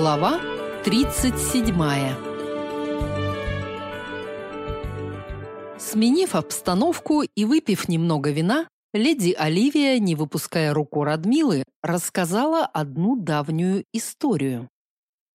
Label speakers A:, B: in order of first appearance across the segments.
A: Глава 37. Сменив обстановку и выпив немного вина, леди Оливия, не выпуская руку Радмилы, рассказала одну давнюю историю.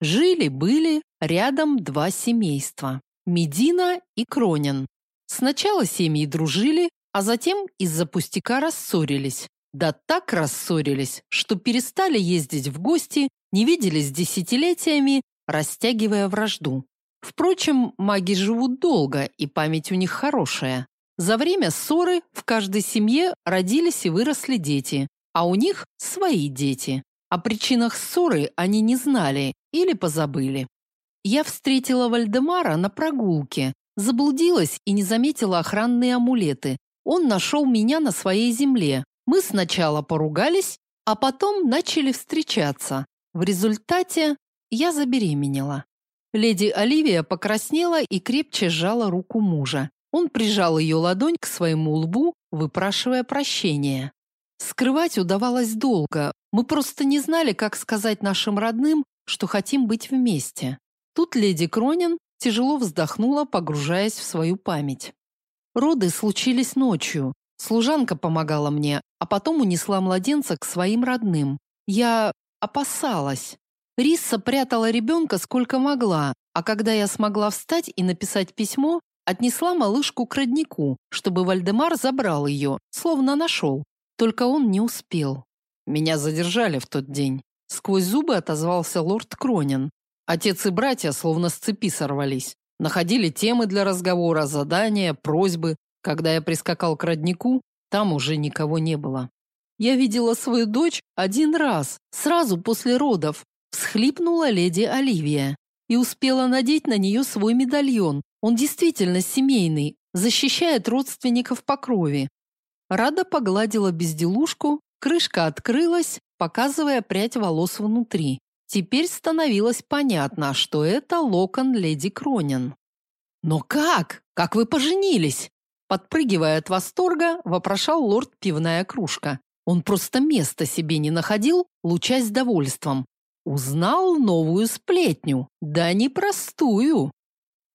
A: Жили-были рядом два семейства – Медина и Кронин. Сначала семьи дружили, а затем из-за пустяка рассорились. Да так рассорились, что перестали ездить в гости, не виделись десятилетиями, растягивая вражду. Впрочем, маги живут долго, и память у них хорошая. За время ссоры в каждой семье родились и выросли дети, а у них свои дети. О причинах ссоры они не знали или позабыли. Я встретила Вальдемара на прогулке, заблудилась и не заметила охранные амулеты. Он нашел меня на своей земле, мы сначала поругались, а потом начали встречаться. В результате я забеременела. Леди Оливия покраснела и крепче сжала руку мужа. Он прижал ее ладонь к своему лбу, выпрашивая прощения. Скрывать удавалось долго. Мы просто не знали, как сказать нашим родным, что хотим быть вместе. Тут леди Кронин тяжело вздохнула, погружаясь в свою память. Роды случились ночью. Служанка помогала мне, а потом унесла младенца к своим родным. Я опасалась. Рисса прятала ребенка сколько могла, а когда я смогла встать и написать письмо, отнесла малышку к роднику, чтобы Вальдемар забрал ее, словно нашел. Только он не успел. Меня задержали в тот день. Сквозь зубы отозвался лорд Кронин. Отец и братья словно с цепи сорвались. Находили темы для разговора, задания, просьбы, когда я прискакал к роднику, там уже никого не было. Я видела свою дочь один раз, сразу после родов, всхлипнула леди Оливия и успела надеть на нее свой медальон. Он действительно семейный, защищает родственников по крови. Рада погладила безделушку, крышка открылась, показывая прядь волос внутри. Теперь становилось понятно, что это локон леди Кронин. «Но как? Как вы поженились?» Подпрыгивая от восторга, вопрошал лорд пивная кружка. Он просто места себе не находил, лучась довольством. Узнал новую сплетню, да непростую.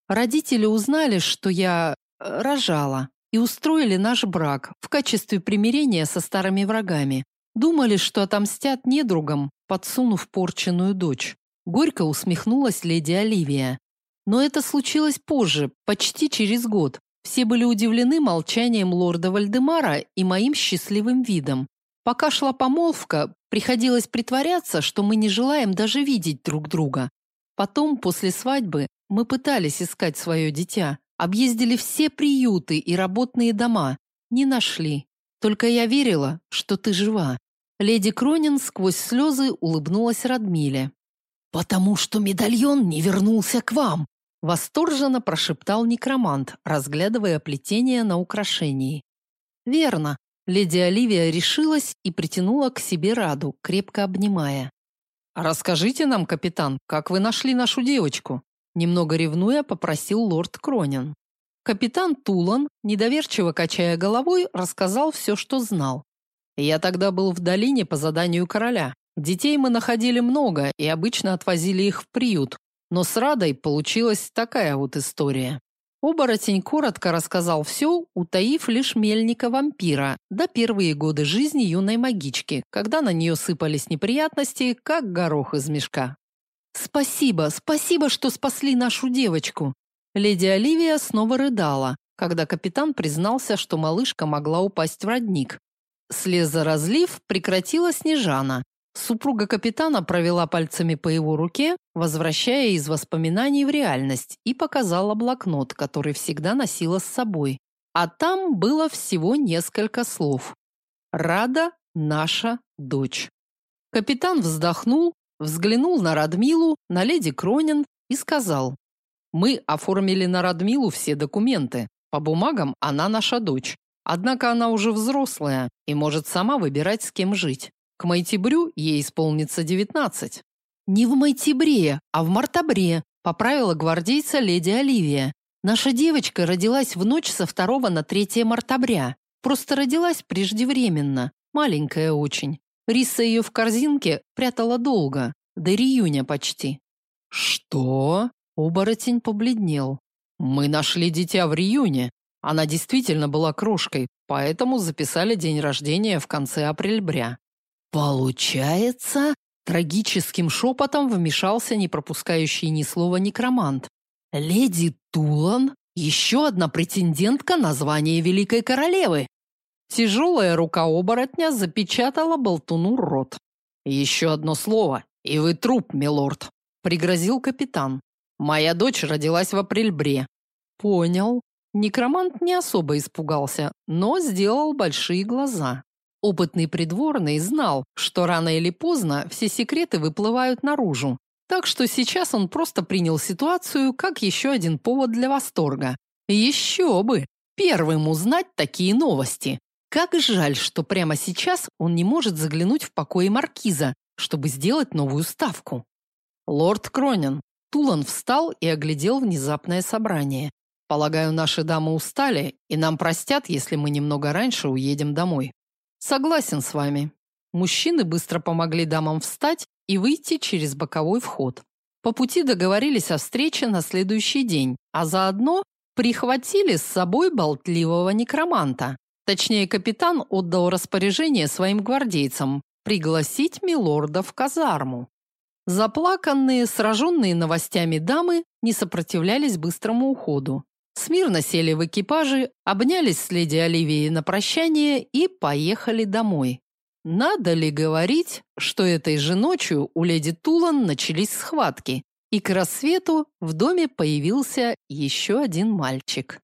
A: Родители узнали, что я э, рожала, и устроили наш брак в качестве примирения со старыми врагами. Думали, что отомстят недругам, подсунув порченную дочь. Горько усмехнулась леди Оливия. Но это случилось позже, почти через год, все были удивлены молчанием лорда Вальдемара и моим счастливым видом. Пока шла помолвка, приходилось притворяться, что мы не желаем даже видеть друг друга. Потом, после свадьбы, мы пытались искать свое дитя, объездили все приюты и работные дома, не нашли. Только я верила, что ты жива. Леди Кронин сквозь слезы улыбнулась Радмиле. Потому что медальон не вернулся к вам, Восторженно прошептал некромант, разглядывая плетение на украшении. Верно. Леди Оливия решилась и притянула к себе Раду, крепко обнимая. «Расскажите нам, капитан, как вы нашли нашу девочку?» Немного ревнуя, попросил лорд Кронин. Капитан Тулан, недоверчиво качая головой, рассказал все, что знал. «Я тогда был в долине по заданию короля. Детей мы находили много и обычно отвозили их в приют, но с Радой получилась такая вот история. Оборотень коротко рассказал все, утаив лишь мельника-вампира, до первые годы жизни юной магички, когда на нее сыпались неприятности, как горох из мешка. «Спасибо, спасибо, что спасли нашу девочку!» Леди Оливия снова рыдала, когда капитан признался, что малышка могла упасть в родник. Слезоразлив прекратила Снежана, Супруга капитана провела пальцами по его руке, возвращая из воспоминаний в реальность, и показала блокнот, который всегда носила с собой. А там было всего несколько слов. «Рада наша дочь». Капитан вздохнул, взглянул на Радмилу, на леди Кронин и сказал, «Мы оформили на Радмилу все документы. По бумагам она наша дочь. Однако она уже взрослая и может сама выбирать, с кем жить. К майтибрю ей исполнится девятнадцать. Не в майтибре, а в мартабре, поправила гвардейца леди Оливия. Наша девочка родилась в ночь со второго на третье мартабря. Просто родилась преждевременно, маленькая очень. Риса ее в корзинке прятала долго. до июня почти. Что? Оборотень побледнел. Мы нашли дитя в июне. Она действительно была крошкой, поэтому записали день рождения в конце апрельбря. Получается, трагическим шепотом вмешался не пропускающий ни слова некромант. Леди Тулан еще одна претендентка на звание великой королевы. Тяжелая рука оборотня запечатала болтуну рот. Еще одно слово, и вы труп, милорд, пригрозил капитан. Моя дочь родилась в апрельбре. Понял. Некромант не особо испугался, но сделал большие глаза. Опытный придворный знал, что рано или поздно все секреты выплывают наружу. Так что сейчас он просто принял ситуацию как еще один повод для восторга. Еще бы! Первым узнать такие новости. Как жаль, что прямо сейчас он не может заглянуть в покои маркиза, чтобы сделать новую ставку. Лорд Кронин. Тулан встал и оглядел внезапное собрание. Полагаю, наши дамы устали, и нам простят, если мы немного раньше уедем домой. Согласен с вами. Мужчины быстро помогли дамам встать и выйти через боковой вход. По пути договорились о встрече на следующий день, а заодно прихватили с собой болтливого некроманта. Точнее, капитан отдал распоряжение своим гвардейцам пригласить милорда в казарму. Заплаканные, сраженные новостями дамы не сопротивлялись быстрому уходу. Смирно сели в экипажи, обнялись с леди Оливией на прощание и поехали домой. Надо ли говорить, что этой же ночью у леди Тулан начались схватки, и к рассвету в доме появился еще один мальчик.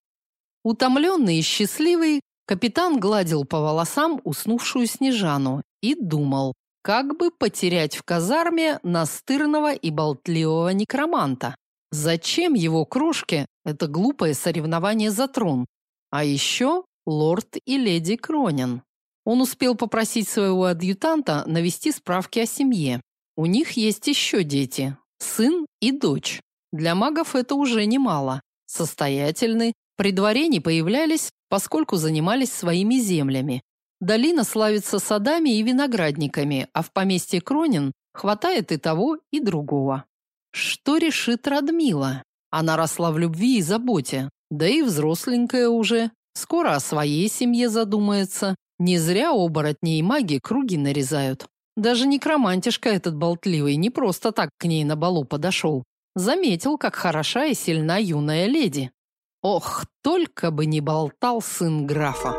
A: Утомленный и счастливый, капитан гладил по волосам уснувшую Снежану и думал, как бы потерять в казарме настырного и болтливого некроманта. Зачем его крошке это глупое соревнование за трон? А еще лорд и леди Кронин. Он успел попросить своего адъютанта навести справки о семье. У них есть еще дети, сын и дочь. Для магов это уже немало. Состоятельны, при дворе не появлялись, поскольку занимались своими землями. Долина славится садами и виноградниками, а в поместье Кронин хватает и того, и другого. Что решит Радмила? Она росла в любви и заботе, да и взросленькая уже, скоро о своей семье задумается. Не зря оборотни и маги круги нарезают. Даже некромантишка этот болтливый не просто так к ней на балу подошел. Заметил, как хороша и сильна юная леди. Ох, только бы не болтал сын графа.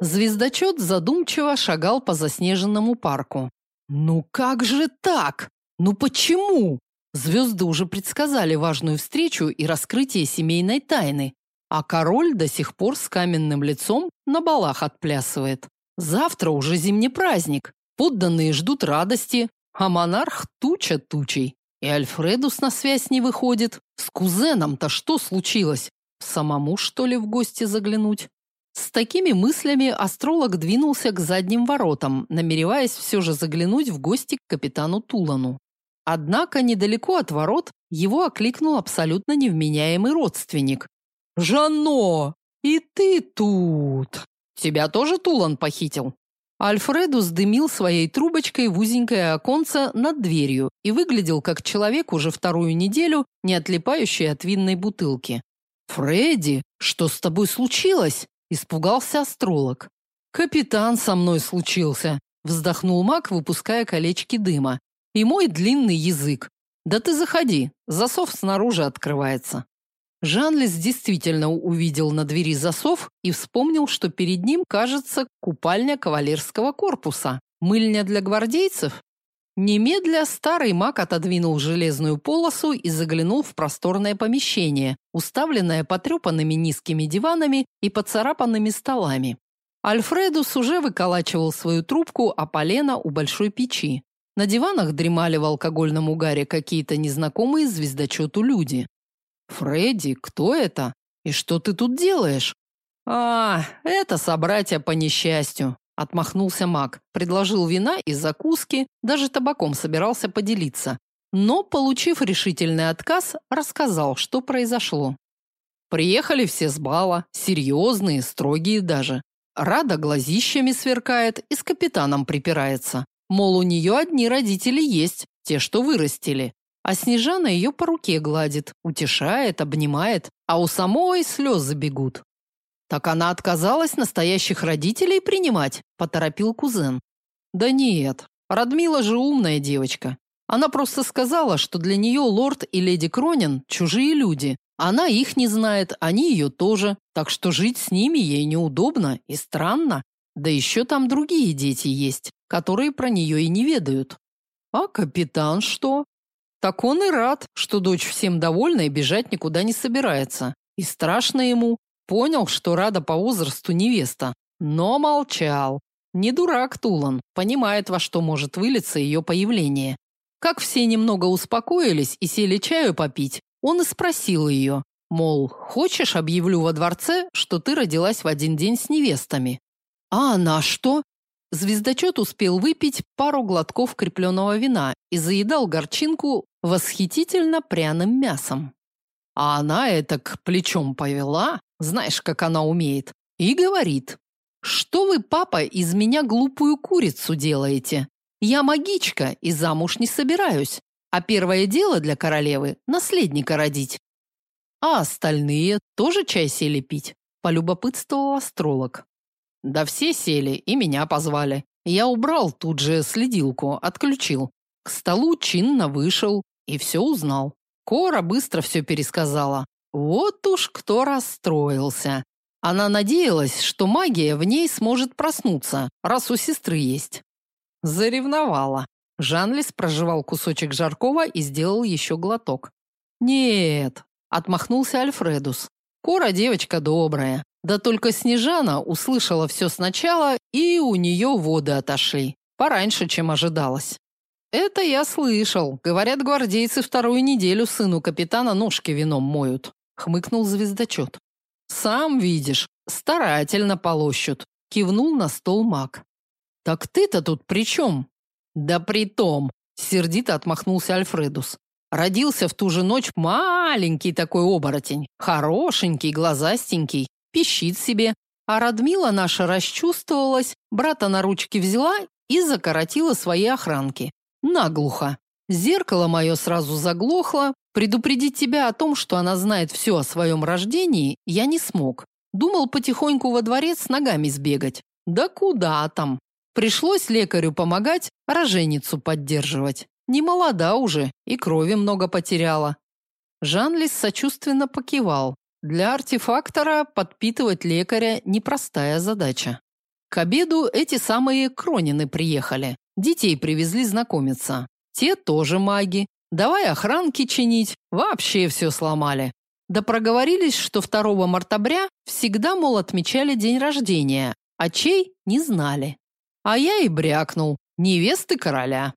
A: Звездочет задумчиво шагал по заснеженному парку. Ну как же так? Ну почему? Звезды уже предсказали важную встречу и раскрытие семейной тайны, а король до сих пор с каменным лицом на балах отплясывает. Завтра уже зимний праздник. Подданные ждут радости, а монарх туча тучей. И Альфредус на связь не выходит. С кузеном-то что случилось? Самому, что ли, в гости заглянуть? С такими мыслями астролог двинулся к задним воротам, намереваясь все же заглянуть в гости к капитану Тулану. Однако недалеко от ворот его окликнул абсолютно невменяемый родственник. «Жано, и ты тут! Тебя тоже Тулан похитил?» Альфредус дымил своей трубочкой в узенькое оконце над дверью и выглядел как человек уже вторую неделю, не отлипающий от винной бутылки. «Фредди, что с тобой случилось?» Испугался астролог. Капитан со мной случился, вздохнул Мак, выпуская колечки дыма. И мой длинный язык. Да ты заходи, засов снаружи открывается. Жанлис действительно увидел на двери засов и вспомнил, что перед ним, кажется, купальня кавалерского корпуса. Мыльня для гвардейцев? Немедля старый маг отодвинул железную полосу и заглянул в просторное помещение, уставленное потрепанными низкими диванами и поцарапанными столами. Альфредус уже выколачивал свою трубку о полено у большой печи. На диванах дремали в алкогольном угаре какие-то незнакомые звездочету люди. «Фредди, кто это? И что ты тут делаешь?» «А, это собратья по несчастью. Отмахнулся Мак, предложил вина и закуски, даже табаком собирался поделиться. Но, получив решительный отказ, рассказал, что произошло. Приехали все с бала, серьезные, строгие даже. Рада глазищами сверкает и с капитаном припирается. Мол, у нее одни родители есть, те, что вырастили. А Снежана ее по руке гладит, утешает, обнимает, а у самой слезы бегут. Так она отказалась настоящих родителей принимать, поторопил кузен. Да нет, Радмила же умная девочка. Она просто сказала, что для нее лорд и леди Кронин чужие люди. Она их не знает, они ее тоже, так что жить с ними ей неудобно и странно. Да еще там другие дети есть, которые про нее и не ведают. А капитан что? Так он и рад, что дочь всем довольна и бежать никуда не собирается. И страшно ему. Понял, что рада по возрасту невеста, но молчал. Не дурак Тулан, понимает, во что может вылиться ее появление. Как все немного успокоились и сели чаю попить, он и спросил ее, мол, хочешь, объявлю во дворце, что ты родилась в один день с невестами? А она что? Звездочет успел выпить пару глотков крепленного вина и заедал горчинку восхитительно пряным мясом. А она это к плечом повела, знаешь, как она умеет, и говорит: "Что вы, папа, из меня глупую курицу делаете? Я магичка и замуж не собираюсь, а первое дело для королевы наследника родить. А остальные тоже чай сели пить?" полюбопытствовал астролог. Да все сели и меня позвали. Я убрал тут же следилку, отключил. К столу чинно вышел и все узнал. Кора быстро все пересказала. Вот уж кто расстроился. Она надеялась, что магия в ней сможет проснуться, раз у сестры есть. Заревновала. Жанлис прожевал кусочек жаркого и сделал еще глоток. Нет, отмахнулся Альфредус. Кора девочка добрая. Да только Снежана услышала все сначала, и у нее воды отошли. Пораньше, чем ожидалось. Это я слышал. Говорят, гвардейцы вторую неделю сыну капитана ножки вином моют, хмыкнул звездочет. Сам видишь, старательно полощут, кивнул на стол маг. Так ты-то тут при чем?» Да при том, сердито отмахнулся Альфредус. Родился в ту же ночь маленький такой оборотень, хорошенький, глазастенький, пищит себе. А Радмила наша расчувствовалась, брата на ручки взяла и закоротила свои охранки. Наглухо. Зеркало мое сразу заглохло. Предупредить тебя о том, что она знает все о своем рождении, я не смог. Думал потихоньку во дворец с ногами сбегать. Да куда там? Пришлось лекарю помогать, роженицу поддерживать. Не молода уже и крови много потеряла. Жанлис сочувственно покивал. Для артефактора подпитывать лекаря непростая задача. К обеду эти самые Кронины приехали. Детей привезли знакомиться. Те тоже маги. Давай охранки чинить, вообще все сломали. Да проговорились, что 2 мартабря всегда, мол, отмечали день рождения, а чей не знали. А я и брякнул. Невесты короля.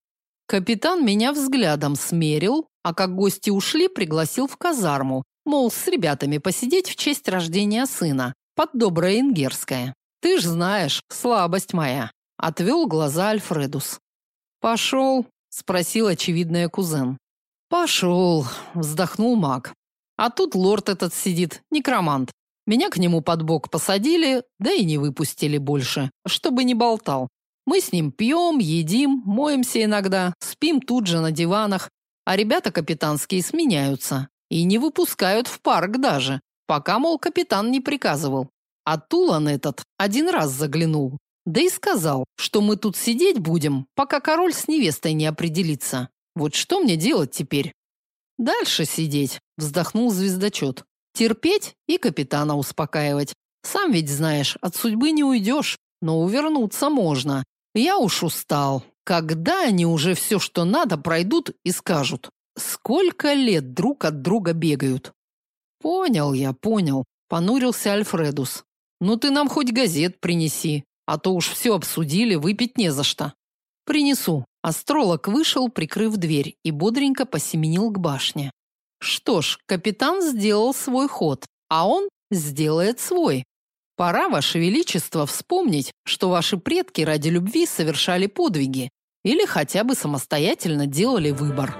A: Капитан меня взглядом смерил, а как гости ушли, пригласил в казарму, мол, с ребятами посидеть в честь рождения сына, под доброе ингерское. Ты ж знаешь, слабость моя. Отвел глаза Альфредус. «Пошел?» – спросил очевидный кузен. «Пошел», – вздохнул маг. «А тут лорд этот сидит, некромант. Меня к нему под бок посадили, да и не выпустили больше, чтобы не болтал. Мы с ним пьем, едим, моемся иногда, спим тут же на диванах, а ребята капитанские сменяются и не выпускают в парк даже, пока, мол, капитан не приказывал. А Тулан этот один раз заглянул, да и сказал, что мы тут сидеть будем, пока король с невестой не определится. Вот что мне делать теперь? Дальше сидеть, вздохнул звездочет. Терпеть и капитана успокаивать. Сам ведь знаешь, от судьбы не уйдешь, но увернуться можно. Я уж устал. Когда они уже все, что надо, пройдут и скажут, сколько лет друг от друга бегают? Понял я, понял, понурился Альфредус. Ну ты нам хоть газет принеси, а то уж все обсудили, выпить не за что. Принесу. Астролог вышел, прикрыв дверь, и бодренько посеменил к башне. Что ж, капитан сделал свой ход, а он сделает свой. Пора, Ваше Величество, вспомнить, что ваши предки ради любви совершали подвиги или хотя бы самостоятельно делали выбор.